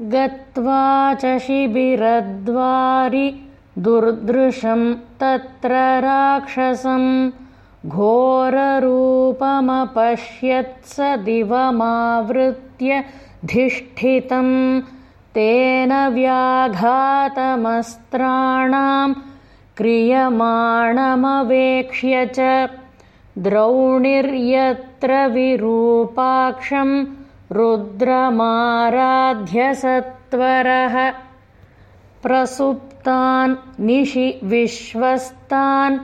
गत्वा च शिबिरद्वारि दुर्दृशं तत्र राक्षसम् घोररूपमपश्यत्स दिवमावृत्य धिष्ठितं तेन व्याघातमस्त्राणां क्रियमाणमवेक्ष्य च द्रौणिर्यत्र विरूपाक्षं रुद्रमाराध्यसत्वरः प्रसुप्तान् निशि विश्वस्तान्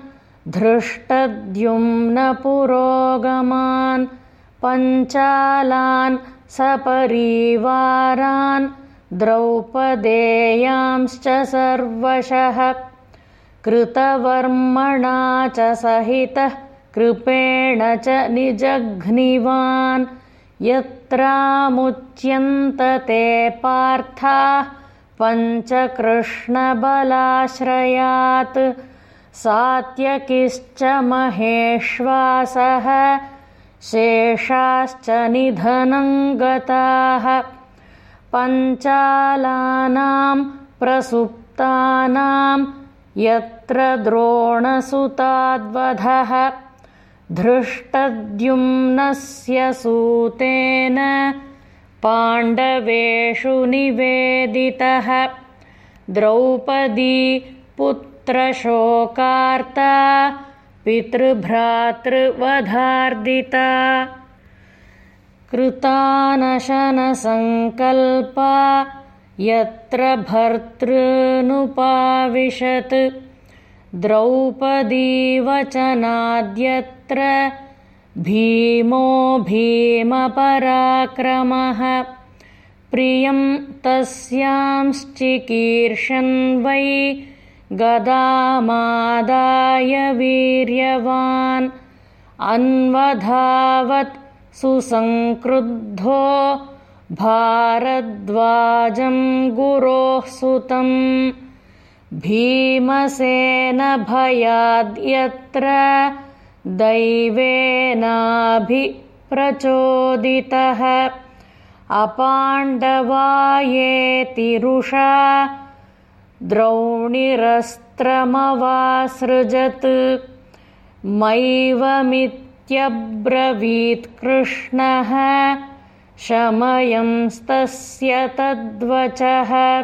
धृष्टद्युम्नपुरोगमान् पञ्चालान् सपरीवारान् द्रौपदेयांश्च सर्वशः कृतवर्मणा च सहितः कृपेण च निजघ्निवान् यत्रामुच्यन्तते पार्थाः पञ्चकृष्णबलाश्रयात् सात्यकिश्च महेश्वासः शेषाश्च निधनं गताः पञ्चालानां प्रसुप्तानां यत्र द्रोणसुताद्वधः धृष्टद्युम्नस्य सूतेन पाण्डवेषु निवेदितः। द्रौपदी पुत्रशोकार्ता पितृभ्रातृवधार्दिता। कृतानशनसङ्कल्पा यत्र भर्तृनुपाविशत् द्रौपदीवचनाद्यत्र भीमो भीमपराक्रमः। प्रियं तस्यांश्चिकीर्षन् वै गदामादाय वीर्यवान्। अन्वधावत् सुसङ्क्रुद्धो भारद्वाजं गुरोः सुतम् भीमसेनभयाद्यत्र दैवेनाभिप्रचोदितः। अपाण्डवायेतिरुषा द्रौणिरस्त्रमवासृजत्। मैवमित्यब्रवीत्कृष्णः शमयंस्तस्य तद्वचः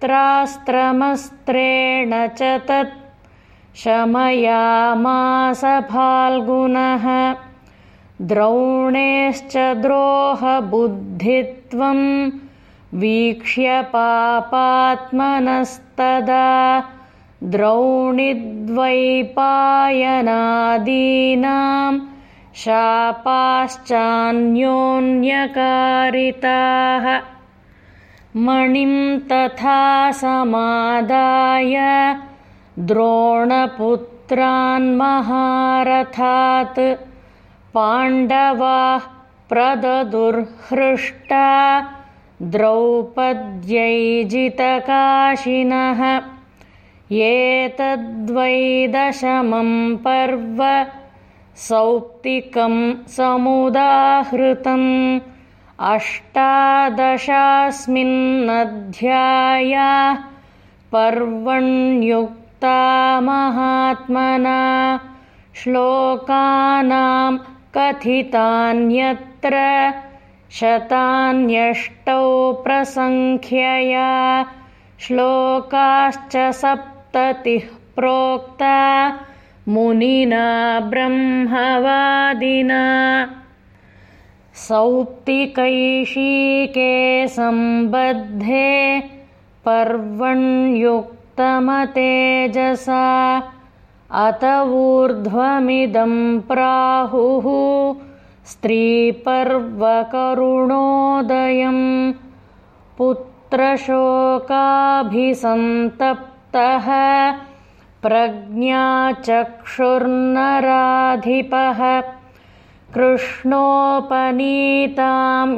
यत्रास्त्रमस्त्रेण च तत् शमयामास फाल्गुनः। द्रोणेश्च द्रोहबुद्धित्वं वीक्ष्य पापात्मनस्तदा। द्रौणिद्वैपायनादीनां शापाश्चान्योन्यकारिताः मणिं तथा समादाय द्रोणपुत्रान्महारथात् पाण्डवाः प्रददुर्हृष्टा द्रौपद्यैजितकाशिनः। एतद्वैदशमं पर्व सौप्तिकं समुदाहृतम् अष्टादशास्मिन्नध्यायाः पर्वण्युक्ता महात्मना श्लोकानां कथितान्यत्र शतान्यष्टौ प्रसङ्ख्यया श्लोकाश्च सप्ततिः प्रोक्ता मुनिना ब्रह्मवादिना सौप्तिकैशीके सम्बद्धे पर्वण्युक्तमतेजसा अत ऊर्ध्वमिदं प्राहुः स्त्रीपर्वकरुणोदयम् पुत्रशोकाभिसन्तप्तः प्रज्ञाचक्षुर्नराधिपः कृष्णोपनीतां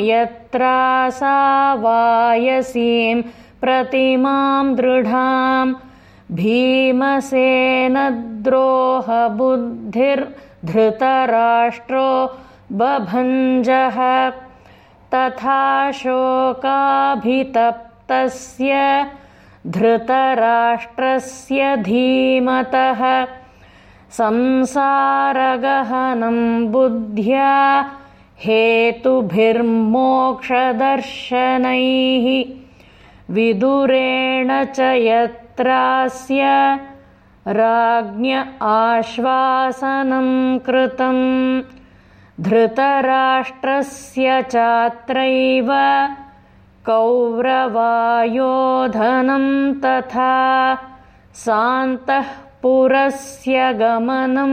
यत्रासा वायसीं प्रतिमां दृढां भीमसेनद्रोहबुद्धिर्धृतराष्ट्रो बभञ्जः तथा शोकाभितप्तस्य धृतराष्ट्रस्य धीमतः संसारगहनं बुद्ध्या हेतुभिर्मोक्षदर्शनैः विदुरेण च यत्रास्य राज्ञ आश्वासनं कृतम् धृतराष्ट्रस्य चात्रैव कौरवायोधनं तथा सान्तःपुरस्य गमनं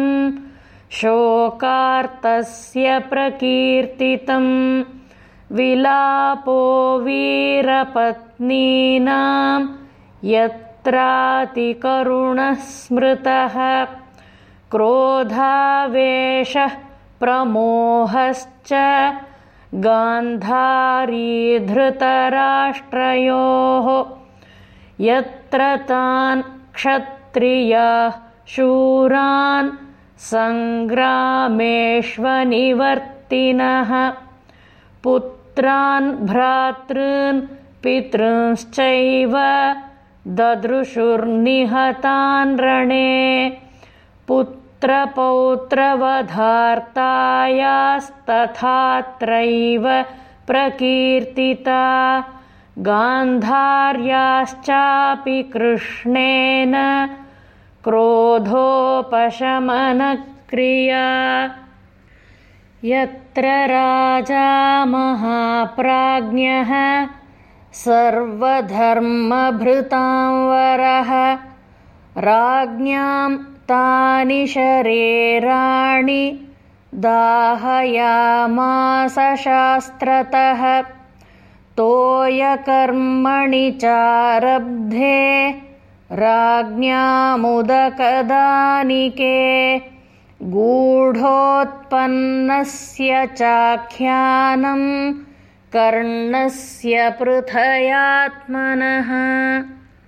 शोकार्तस्य प्रकीर्तितम्। विलापो वीरपत्नीनां यत्रातिकरुणः स्मृतः क्रोधावेशः प्रमोहश्च गान्धारीधृतराष्ट्रयोः यत्र तान् क्षत्रियाः शूरान् सङ्ग्रामेष्वनिवर्तिनः। पुत्रान् भ्रातॄन् पितृंश्चैव ददृशुर्निहतान् रणे। पुत्रपौत्रवधार्तायास्तथात्रैव प्रकीर्तिता गान्धार्याश्चापि कृष्णेन क्रोधोपशमनक्रिया। यत्र राजा महाप्राज्ञः सर्वधर्मभृतांवरः राज्ञां तानि शरीराणि दाहयामासशास्त्रतः तोयकर्मणि चारब्धे राज्ञामुदकदानिके गूढोत्पन्नस्य चाख्यानं कर्णस्य पृथयात्मनः